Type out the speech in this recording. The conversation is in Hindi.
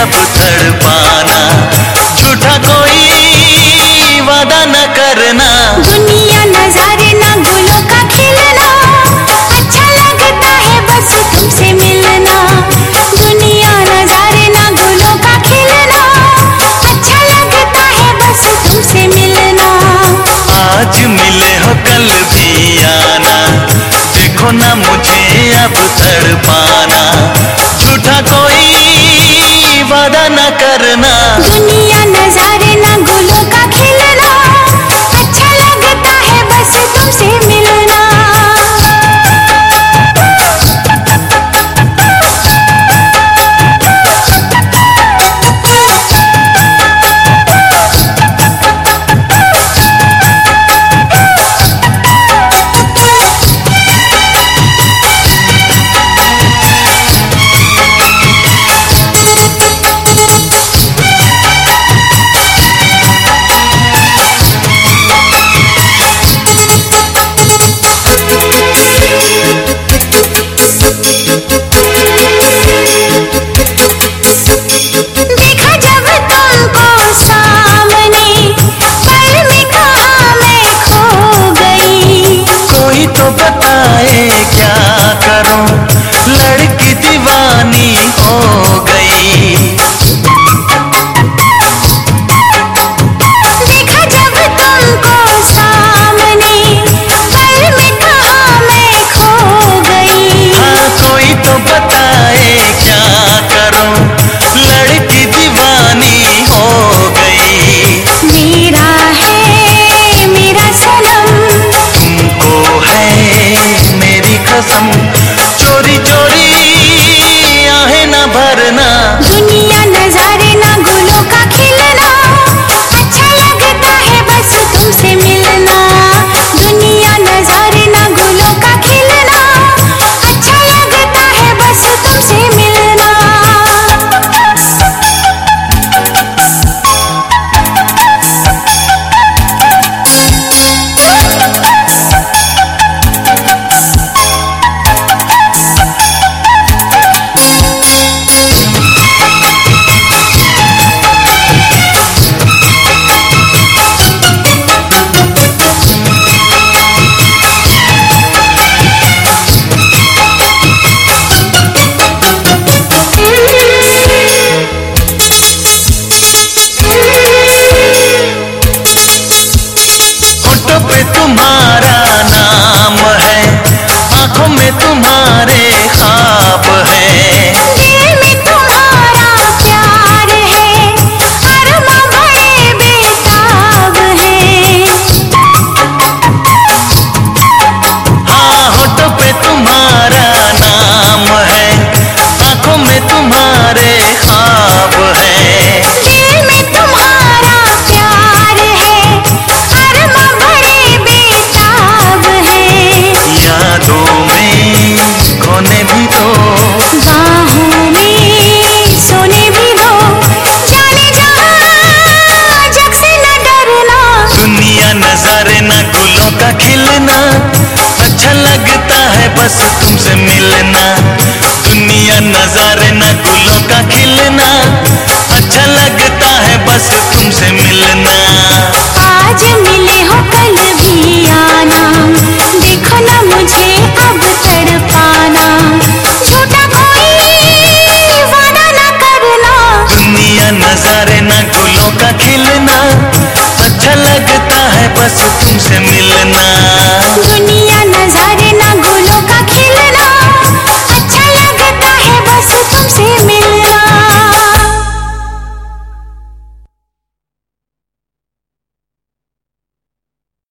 अब तड़पाना झूठा कोई वादा न करना। दुनिया नजारे ना गुलों का खिलना। अच्छा लगता है बस तुमसे मिलना। दुनिया नजारे ना गुलों का खिलना। अच्छा लगता है बस तुमसे मिलना। आज मिले हो कल भी आना। देखो ना मुझे अब तड़पाना झूठा कोई वादा न करना। दुनिया तुमसे मिलना दुनिया नजारे न गुलों का खिलना। अच्छा लगता है बस तुमसे मिलना। आज मिले हो कल भी आना देखो ना मुझे अब तड़पाना। झूठा कोई वादा न करना। दुनिया नजारे न गुलों का खिलना। अच्छा लगता है बस तुमसे मिलना।